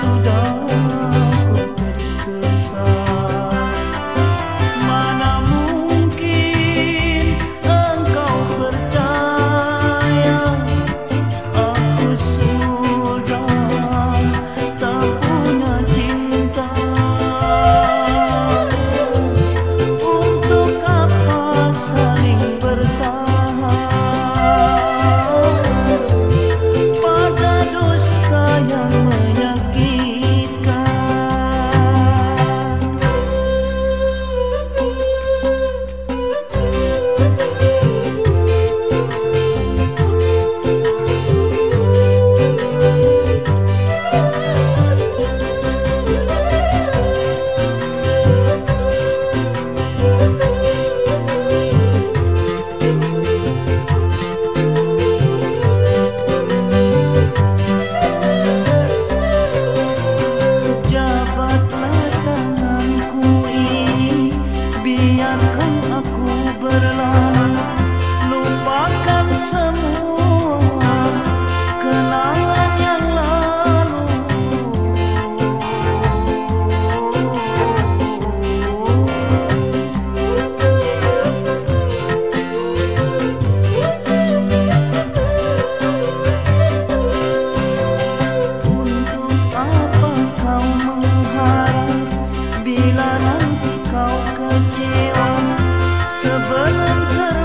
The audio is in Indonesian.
su Lupakan semua kenalan yang lalu. Untuk apa kau mengharap Bila nanti kau kecewa? sebelum ter